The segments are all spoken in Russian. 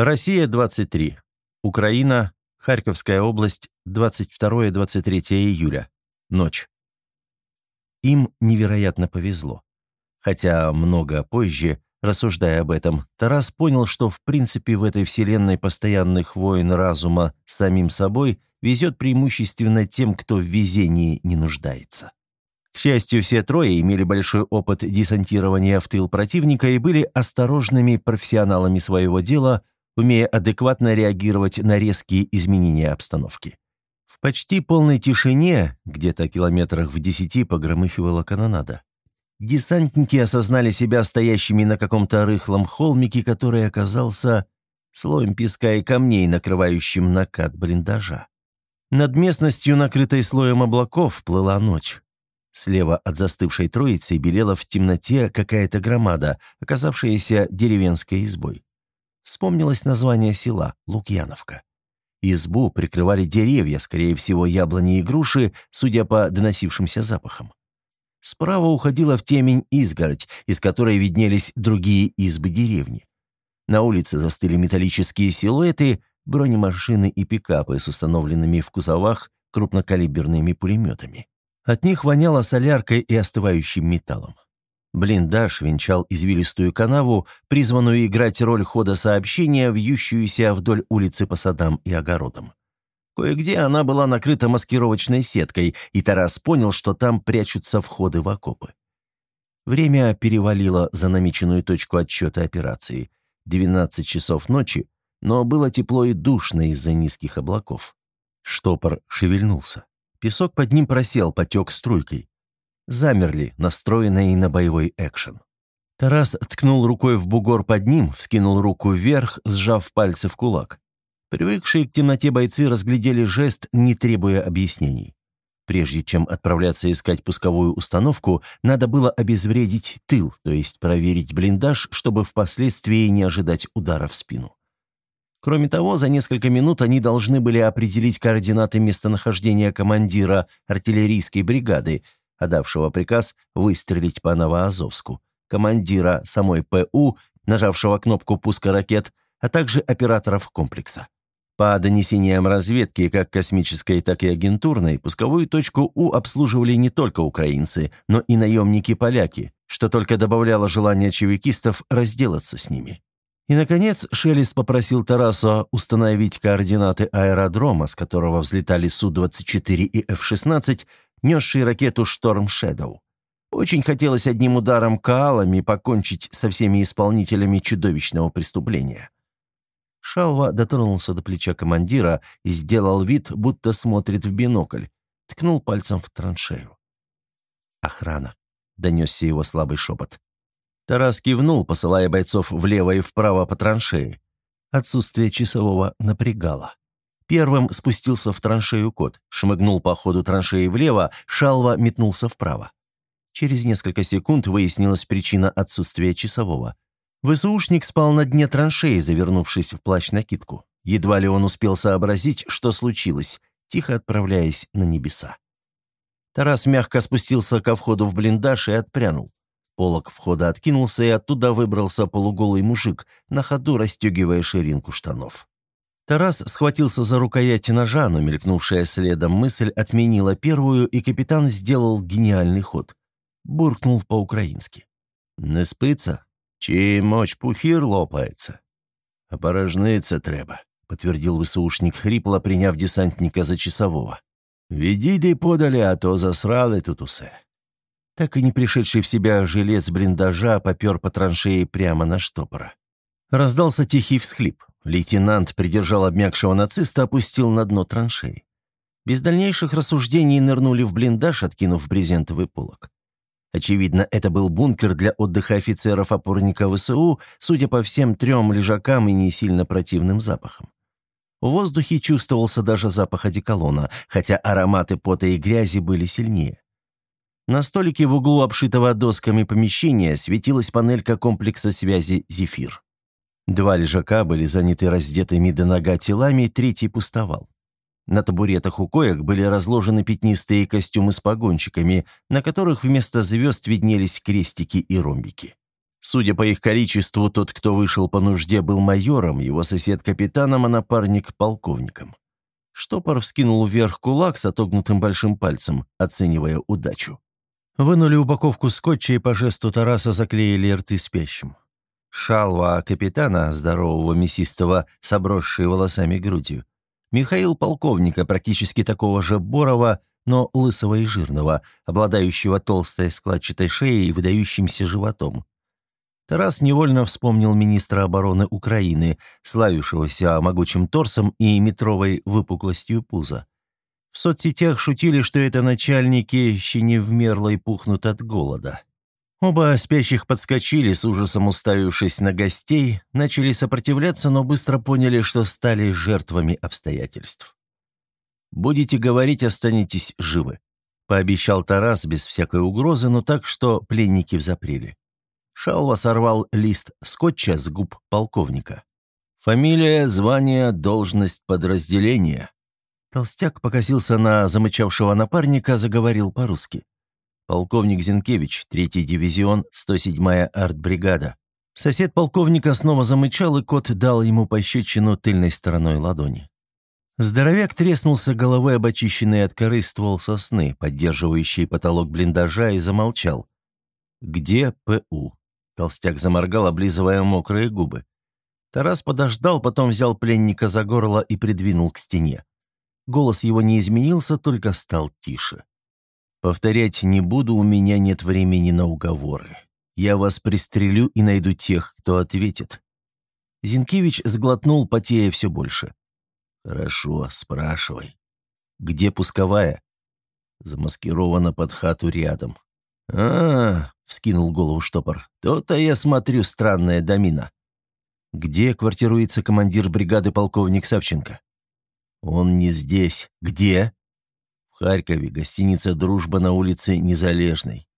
Россия-23. Украина. Харьковская область. 22-23 июля. Ночь. Им невероятно повезло. Хотя много позже, рассуждая об этом, Тарас понял, что в принципе в этой вселенной постоянных войн разума с самим собой везет преимущественно тем, кто в везении не нуждается. К счастью, все трое имели большой опыт десантирования в тыл противника и были осторожными профессионалами своего дела, умея адекватно реагировать на резкие изменения обстановки. В почти полной тишине, где-то километрах в десяти, погромыхивала канонада. Десантники осознали себя стоящими на каком-то рыхлом холмике, который оказался слоем песка и камней, накрывающим накат блиндажа. Над местностью, накрытой слоем облаков, плыла ночь. Слева от застывшей троицы белела в темноте какая-то громада, оказавшаяся деревенской избой. Вспомнилось название села – Лукьяновка. Избу прикрывали деревья, скорее всего, яблони и груши, судя по доносившимся запахам. Справа уходила в темень изгородь, из которой виднелись другие избы деревни. На улице застыли металлические силуэты, бронемашины и пикапы с установленными в кузовах крупнокалиберными пулеметами. От них воняло соляркой и остывающим металлом. Блиндаж венчал извилистую канаву, призванную играть роль хода сообщения, вьющуюся вдоль улицы по садам и огородам. Кое-где она была накрыта маскировочной сеткой, и Тарас понял, что там прячутся входы в окопы. Время перевалило за намеченную точку отсчета операции. 12 часов ночи, но было тепло и душно из-за низких облаков. Штопор шевельнулся. Песок под ним просел, потек струйкой. Замерли, настроенные на боевой экшен. Тарас ткнул рукой в бугор под ним, вскинул руку вверх, сжав пальцы в кулак. Привыкшие к темноте бойцы разглядели жест, не требуя объяснений. Прежде чем отправляться искать пусковую установку, надо было обезвредить тыл, то есть проверить блиндаж, чтобы впоследствии не ожидать удара в спину. Кроме того, за несколько минут они должны были определить координаты местонахождения командира артиллерийской бригады, отдавшего приказ выстрелить по Новоазовску, командира самой ПУ, нажавшего кнопку пуска ракет, а также операторов комплекса. По донесениям разведки, как космической, так и агентурной, пусковую точку У обслуживали не только украинцы, но и наемники-поляки, что только добавляло желание чевикистов разделаться с ними. И, наконец, Шелест попросил Тараса установить координаты аэродрома, с которого взлетали Су-24 и F-16, несшие ракету «Шторм Шэдоу». Очень хотелось одним ударом каалами покончить со всеми исполнителями чудовищного преступления. Шалва дотронулся до плеча командира и сделал вид, будто смотрит в бинокль, ткнул пальцем в траншею. «Охрана», — донесся его слабый шепот. Тарас кивнул, посылая бойцов влево и вправо по траншеи. Отсутствие часового напрягало. Первым спустился в траншею кот, шмыгнул по ходу траншеи влево, шалва метнулся вправо. Через несколько секунд выяснилась причина отсутствия часового. ВСУшник спал на дне траншеи, завернувшись в плащ-накидку. Едва ли он успел сообразить, что случилось, тихо отправляясь на небеса. Тарас мягко спустился ко входу в блиндаж и отпрянул. Полок входа откинулся, и оттуда выбрался полуголый мужик, на ходу расстегивая ширинку штанов. Тарас схватился за рукоять ножа, но мелькнувшая следом мысль отменила первую, и капитан сделал гениальный ход. Буркнул по-украински. «Не спиться? Чий моч пухир лопается?» «Опорожниться треба», — подтвердил ВСУшник хрипло, приняв десантника за часового. «Відійди подали, а то засрали тут усе». Так и не пришедший в себя жилец блиндажа попер по траншеи прямо на штопора. Раздался тихий всхлип. Лейтенант придержал обмякшего нациста, опустил на дно траншеи. Без дальнейших рассуждений нырнули в блиндаж, откинув брезентовый полог. Очевидно, это был бункер для отдыха офицеров-опорника ВСУ, судя по всем трем лежакам и не сильно противным запахам. В воздухе чувствовался даже запах одеколона, хотя ароматы пота и грязи были сильнее. На столике в углу обшитого досками помещения светилась панелька комплекса связи «Зефир». Два лежака были заняты раздетыми до нога телами, третий пустовал. На табуретах у коек были разложены пятнистые костюмы с погончиками, на которых вместо звезд виднелись крестики и ромбики. Судя по их количеству, тот, кто вышел по нужде, был майором, его сосед капитаном, а напарник полковником. Штопор вскинул вверх кулак с отогнутым большим пальцем, оценивая удачу. Вынули упаковку скотча и по жесту Тараса заклеили рты спящим. Шалва капитана, здорового мясистого, с обросшей волосами грудью. Михаил полковника, практически такого же Борова, но лысого и жирного, обладающего толстой складчатой шеей и выдающимся животом. Тарас невольно вспомнил министра обороны Украины, славившегося могучим торсом и метровой выпуклостью пуза. В соцсетях шутили, что это начальники еще и пухнут от голода. Оба спящих подскочили, с ужасом уставившись на гостей, начали сопротивляться, но быстро поняли, что стали жертвами обстоятельств. «Будете говорить, останетесь живы», — пообещал Тарас без всякой угрозы, но так, что пленники взапрели. Шалва сорвал лист скотча с губ полковника. «Фамилия, звание, должность подразделения». Толстяк покосился на замычавшего напарника, заговорил по-русски. «Полковник Зинкевич, третий дивизион, 107-я артбригада». Сосед полковника снова замычал, и кот дал ему пощечину тыльной стороной ладони. Здоровяк треснулся головой об очищенный от коры ствол сосны, поддерживающий потолок блиндажа, и замолчал. «Где ПУ?» Толстяк заморгал, облизывая мокрые губы. Тарас подождал, потом взял пленника за горло и придвинул к стене. Голос его не изменился, только стал тише. «Повторять не буду, у меня нет времени на уговоры. Я вас пристрелю и найду тех, кто ответит». Зинкевич сглотнул, потея все больше. «Хорошо, спрашивай. Где пусковая?» «Замаскирована под хату рядом». «А, вскинул голову штопор. «То-то я смотрю странная домина». «Где квартируется командир бригады полковник Савченко?» «Он не здесь. Где?» «В Харькове, гостиница «Дружба» на улице Незалежной.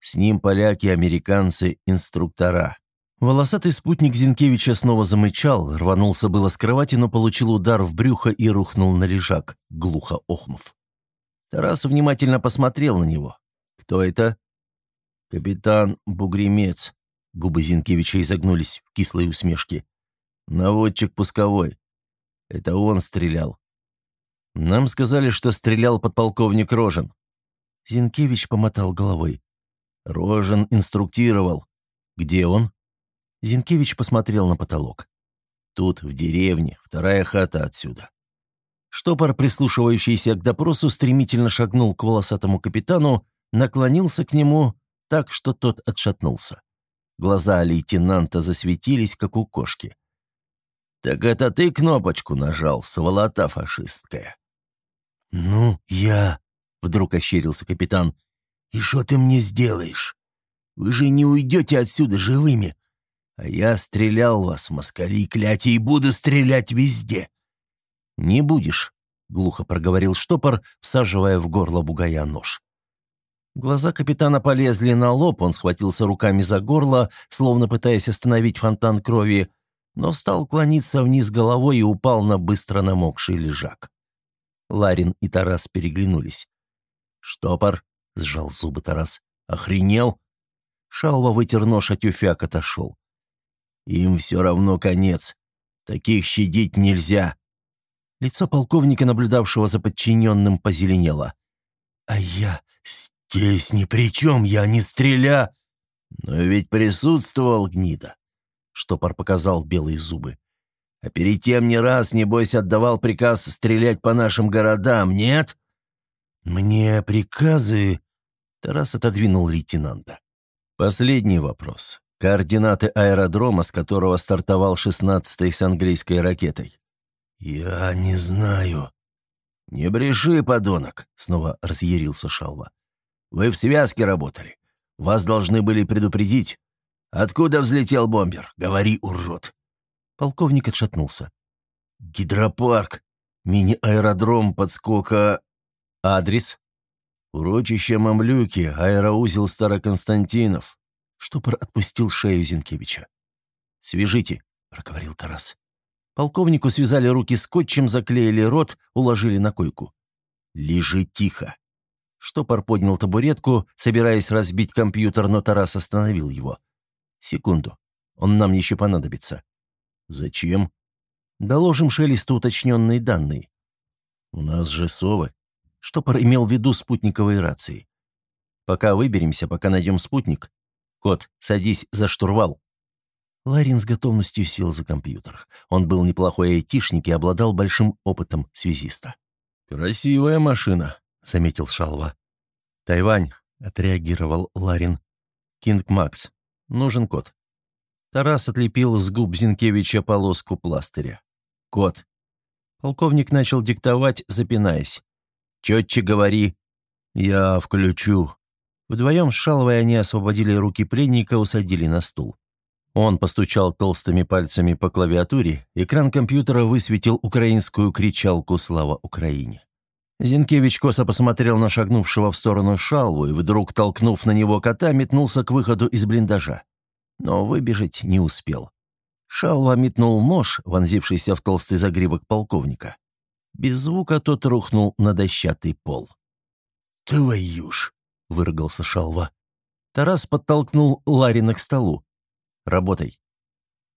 С ним поляки, американцы, инструктора». Волосатый спутник Зинкевича снова замычал, рванулся было с кровати, но получил удар в брюхо и рухнул на лежак, глухо охнув. Тарас внимательно посмотрел на него. «Кто это?» «Капитан Бугремец». Губы Зинкевича изогнулись в кислой усмешке. «Наводчик пусковой. Это он стрелял. Нам сказали, что стрелял подполковник Рожен». Зинкевич помотал головой. «Рожен инструктировал. Где он?» Зинкевич посмотрел на потолок. «Тут, в деревне, вторая хата отсюда». Штопор, прислушивающийся к допросу, стремительно шагнул к волосатому капитану, наклонился к нему так, что тот отшатнулся. Глаза лейтенанта засветились, как у кошки. «Так это ты кнопочку нажал, сволота фашистская?» «Ну, я...» — вдруг ощерился капитан. «И что ты мне сделаешь? Вы же не уйдете отсюда живыми. А я стрелял вас, москали кляти, и буду стрелять везде». «Не будешь», — глухо проговорил штопор, всаживая в горло бугая нож. Глаза капитана полезли на лоб, он схватился руками за горло, словно пытаясь остановить фонтан крови, но стал клониться вниз головой и упал на быстро намокший лежак. Ларин и Тарас переглянулись. «Штопор», — сжал зубы Тарас, — «охренел?» Шалва вытер нож, а тюфяк отошел. «Им все равно конец. Таких щадить нельзя». Лицо полковника, наблюдавшего за подчиненным, позеленело. «А я «Здесь ни при чем, я не стреля...» «Но ведь присутствовал гнида», — штопор показал белые зубы. «А перед тем не раз, небось, отдавал приказ стрелять по нашим городам, нет?» «Мне приказы...» — Тарас отодвинул лейтенанта. «Последний вопрос. Координаты аэродрома, с которого стартовал шестнадцатый с английской ракетой». «Я не знаю». «Не бреши, подонок», — снова разъярился Шалва. Вы в связке работали. Вас должны были предупредить. Откуда взлетел бомбер? Говори, урод!» Полковник отшатнулся. «Гидропарк. Мини-аэродром подскока... Адрес?» «Урочище Мамлюки, аэроузел Староконстантинов». Штопор отпустил шею Зинкевича. «Свяжите», — проговорил Тарас. Полковнику связали руки скотчем, заклеили рот, уложили на койку. «Лежи тихо», Штопор поднял табуретку, собираясь разбить компьютер, но Тарас остановил его. «Секунду. Он нам еще понадобится». «Зачем?» «Доложим Шелесту уточненные данные». «У нас же совы». Штопор имел в виду спутниковые рации. «Пока выберемся, пока найдем спутник. Кот, садись за штурвал». Ларин с готовностью сел за компьютер. Он был неплохой айтишник и обладал большим опытом связиста. «Красивая машина», — заметил Шалва. «Тайвань», — отреагировал Ларин. «Кинг Макс. Нужен код». Тарас отлепил с губ Зинкевича полоску пластыря. «Код». Полковник начал диктовать, запинаясь. «Четче говори». «Я включу». Вдвоем с Шаловой они освободили руки пленника, усадили на стул. Он постучал толстыми пальцами по клавиатуре, экран компьютера высветил украинскую кричалку «Слава Украине». Зинкевич косо посмотрел на шагнувшего в сторону шалву и, вдруг толкнув на него кота, метнулся к выходу из блиндажа. Но выбежать не успел. Шалва метнул нож, вонзившийся в толстый загривок полковника. Без звука тот рухнул на дощатый пол. «Твою ж!» — выругался Шалва. Тарас подтолкнул Ларина к столу. Работай».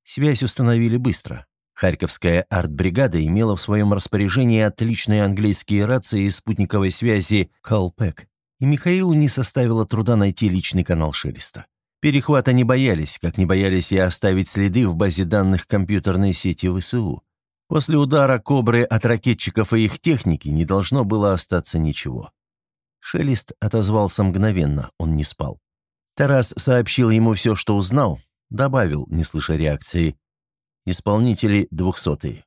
Связь установили быстро. Харьковская артбригада имела в своем распоряжении отличные английские рации спутниковой связи «Колпек», и Михаилу не составило труда найти личный канал Шелеста. Перехвата не боялись, как не боялись и оставить следы в базе данных компьютерной сети ВСУ. После удара «Кобры» от ракетчиков и их техники не должно было остаться ничего. Шелест отозвался мгновенно, он не спал. Тарас сообщил ему все, что узнал, Добавил, не слыша реакции. «Исполнители двухсотые».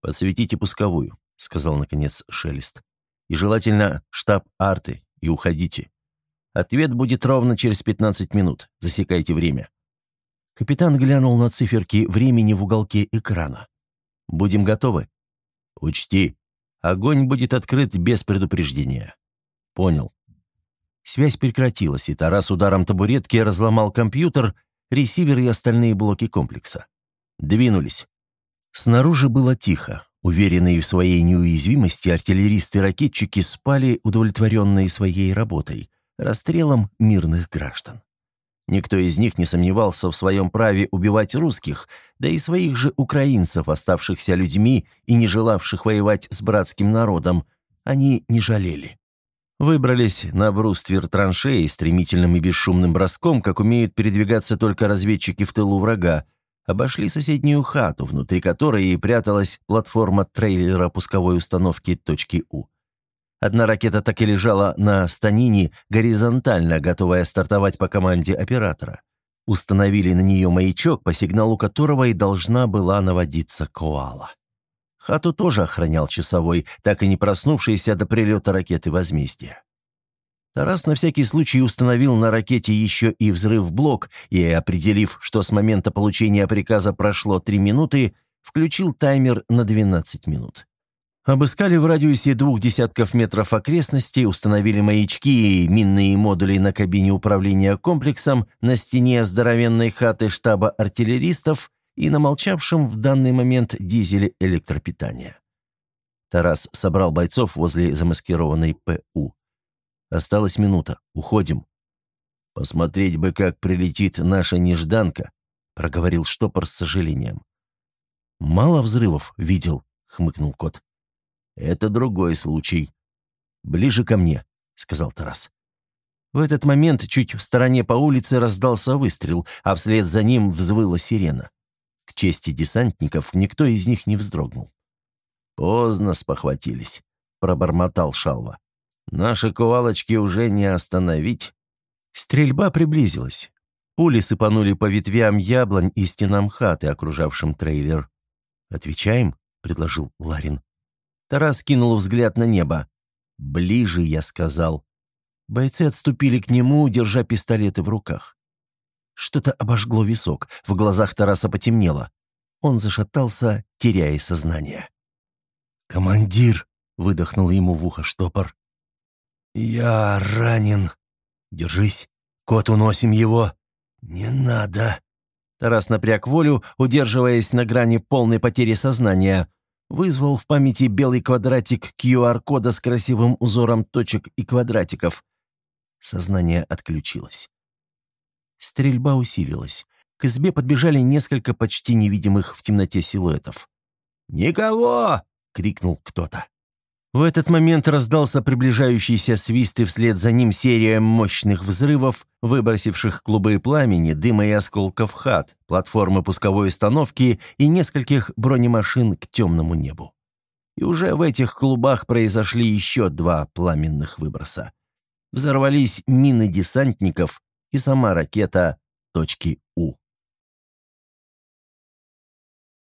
«Подсветите пусковую», — сказал, наконец, Шелест. «И желательно штаб арты, и уходите. Ответ будет ровно через 15 минут. Засекайте время». Капитан глянул на циферки времени в уголке экрана. «Будем готовы?» «Учти, огонь будет открыт без предупреждения». «Понял». Связь прекратилась, и Тарас ударом табуретки разломал компьютер ресивер и остальные блоки комплекса. Двинулись. Снаружи было тихо. Уверенные в своей неуязвимости артиллеристы-ракетчики спали, удовлетворенные своей работой, расстрелом мирных граждан. Никто из них не сомневался в своем праве убивать русских, да и своих же украинцев, оставшихся людьми и не желавших воевать с братским народом, они не жалели. Выбрались на бруствер траншеи стремительным и бесшумным броском, как умеют передвигаться только разведчики в тылу врага, обошли соседнюю хату, внутри которой и пряталась платформа трейлера пусковой установки точки «У». Одна ракета так и лежала на станине горизонтально, готовая стартовать по команде оператора. Установили на нее маячок, по сигналу которого и должна была наводиться коала. Хату тоже охранял часовой, так и не проснувшийся до прилета ракеты возмездия. Тарас на всякий случай установил на ракете еще и взрыв-блок и, определив, что с момента получения приказа прошло три минуты, включил таймер на 12 минут. Обыскали в радиусе двух десятков метров окрестностей, установили маячки и минные модули на кабине управления комплексом, на стене здоровенной хаты штаба артиллеристов и на молчавшем в данный момент дизеле электропитания. Тарас собрал бойцов возле замаскированной ПУ. «Осталась минута. Уходим». «Посмотреть бы, как прилетит наша нежданка», — проговорил штопор с сожалением. «Мало взрывов видел», — хмыкнул кот. «Это другой случай». «Ближе ко мне», — сказал Тарас. В этот момент чуть в стороне по улице раздался выстрел, а вслед за ним взвыла сирена. К чести десантников никто из них не вздрогнул. «Поздно спохватились», — пробормотал Шалва. «Наши кувалочки уже не остановить». Стрельба приблизилась. Пули сыпанули по ветвям яблонь и стенам хаты, окружавшим трейлер. «Отвечаем?» — предложил Ларин. Тарас кинул взгляд на небо. «Ближе», — я сказал. Бойцы отступили к нему, держа пистолеты в руках. Что-то обожгло висок, в глазах Тараса потемнело. Он зашатался, теряя сознание. «Командир!» — выдохнул ему в ухо штопор. «Я ранен. Держись. Кот, уносим его. Не надо!» Тарас напряг волю, удерживаясь на грани полной потери сознания. Вызвал в памяти белый квадратик QR-кода с красивым узором точек и квадратиков. Сознание отключилось. Стрельба усилилась. К избе подбежали несколько почти невидимых в темноте силуэтов. «Никого!» — крикнул кто-то. В этот момент раздался приближающийся свист, и вслед за ним серия мощных взрывов, выбросивших клубы пламени, дыма и осколков хат, платформы пусковой установки и нескольких бронемашин к темному небу. И уже в этих клубах произошли еще два пламенных выброса. Взорвались мины десантников и сама ракета точки «У».